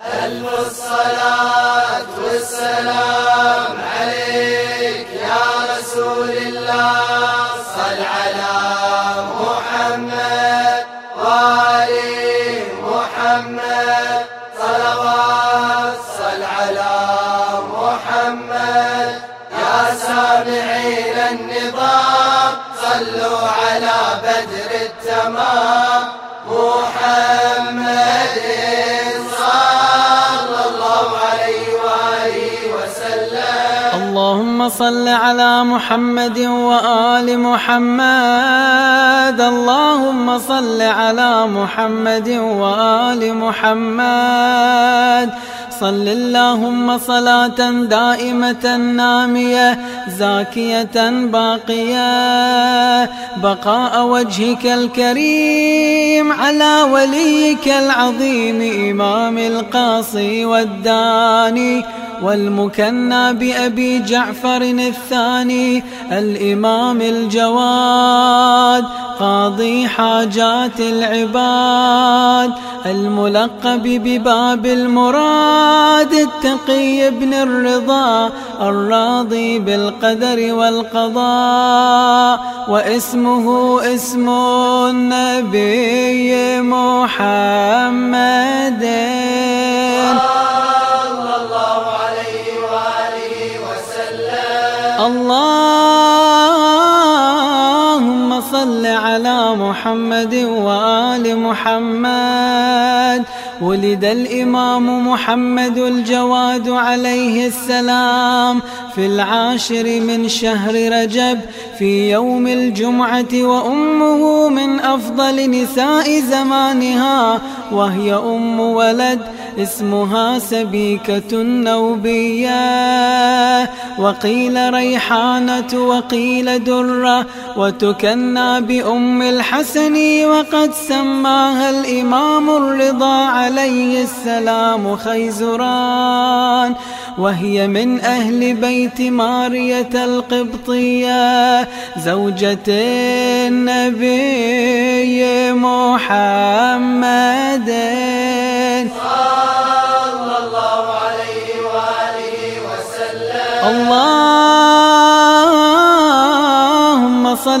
ألف الصلاة والسلام عليك يا رسول الله. صل على محمد وآل محمد. اللهم صل على محمد وآل محمد. اللهم صل على محمد وآل محمد. صل اللهم صلاة دائمة نامية زاكية باقية. بقاء وجهك الكريم على وليك العظيم إمام القاصي والداني. والمكنى بأبي جعفر الثاني الإمام الجواد قاضي حاجات العباد الملقب بباب المراد التقي بن الرضا الراضي بالقدر والقضاء واسمه اسم النبي محمد. محمد وآل محمد. ولد الإمام محمد الجواد عليه السلام. في العاشر من شهر رجب في يوم الجمعة وأمه من أفضل نساء زمانها. وهي أم ولد اسمها سبيكة النوبية. وقيل ريحانة وقيل درة وتكنى بأم الحسن وقد سماها الإمام الرضا عليه السلام خيزران. وهي من أهل بيت مارية القبطية زوجة النبي محمد.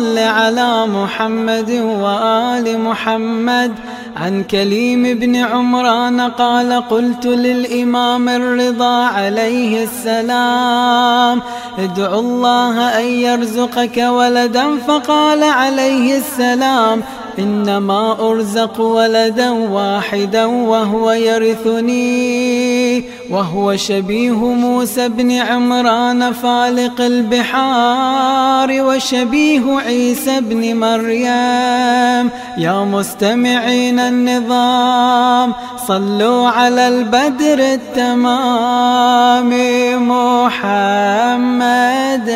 صل على محمد وآل محمد. عن كليم بن عمران قال قلت للإمام الرضا عليه السلام ادعو الله أن يرزقك ولدا. فقال عليه السلام إنما أرزق ولدا واحدا وهو يرثني وهو شبيه موسى بن عمران فالق البحار وشبيه عيسى بن مريم. يا مستمعين النظام صلوا على البدر التمام محمد.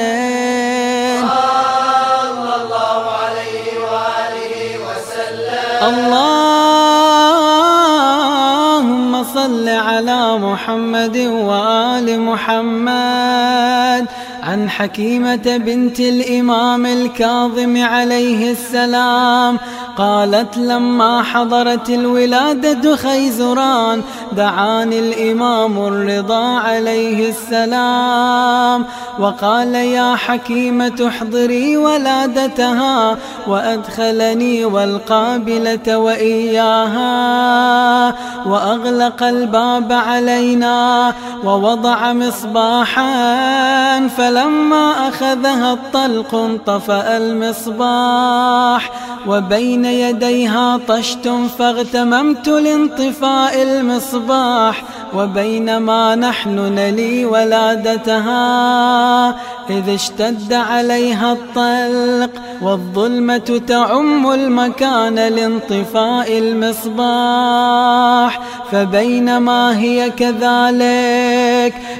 اللهم صل على محمد وآل محمد. عن حكيمة بنت الإمام الكاظم عليه السلام. قالت لما حضرت الولادة خيزران دعاني الإمام الرضا عليه السلام. وقال يا حكيمة احضري ولادتها وأدخلني والقابلة وإياها. وأغلق الباب علينا ووضع مصباحا فلما أخذها الطلق انطفأ المصباح. وبين يديها طشت فاغتممت لانطفاء المصباح وبينما نحن نلي ولادتها إذ اشتد عليها الطلق والظلمة تعم المكان لانطفاء المصباح فبينما هي كذلك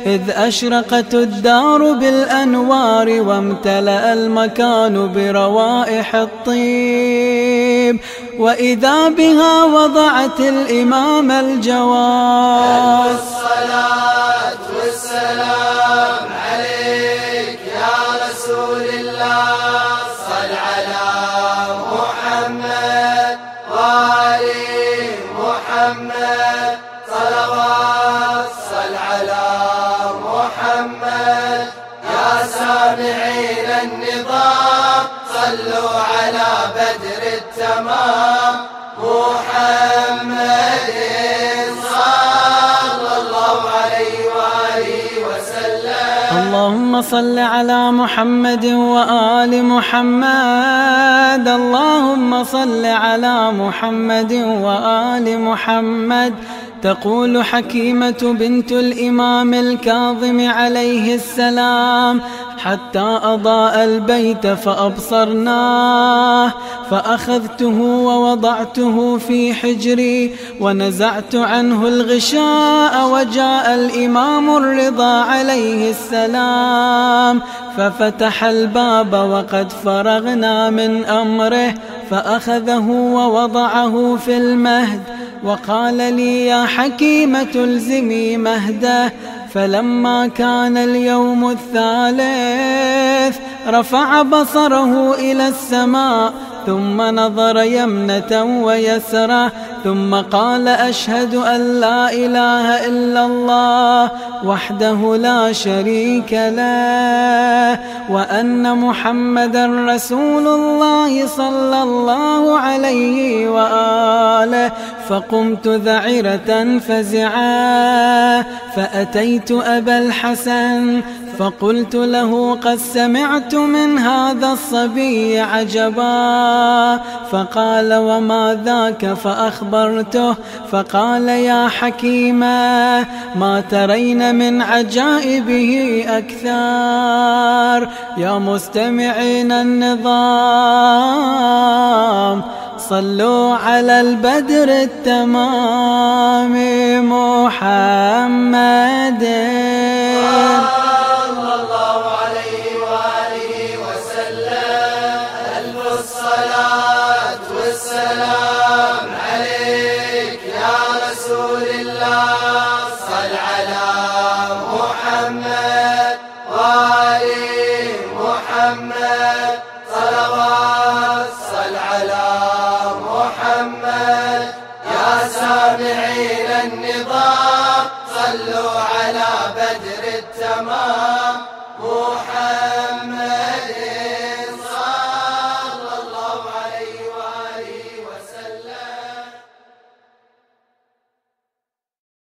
إذ أشرقت الدار بالأنوار وامتلأ المكان بروائح الطيب وإذا بها وضعت الإمام الجواب. الصلاة والسلام عليك يا رسول الله. سامعين النظام صلوا على بدر التمام. محمد صلى الله عليه وآله وسلم. اللهم صل على محمد وآل محمد. اللهم صل على محمد وآل محمد. تقول حكيمة بنت الإمام الكاظم عليه السلام حتى أضاء البيت فأبصرناه فأخذته ووضعته في حجري ونزعت عنه الغشاء وجاء الإمام الرضا عليه السلام ففتح الباب وقد فرغنا من أمره فأخذه ووضعه في المهد وقال لي يا حكيمة الزمي مهده فلما كان اليوم الثالث رفع بصره إلى السماء ثم نظر يمنة ويسرة ثم قال أشهد أن لا إله إلا الله وحده لا شريك له وأن محمدا رسول الله صلى الله عليه وآله. فقمت ذعرة فزعا فأتيت أبا الحسن فقلت له قد سمعت من هذا الصبي عجبا فقال وما ذاك فأخبرته فقال يا حكيما ما ترين من عجائبه أكثر يا مستمعين النظام صلوا على البدر التمام محمد النظام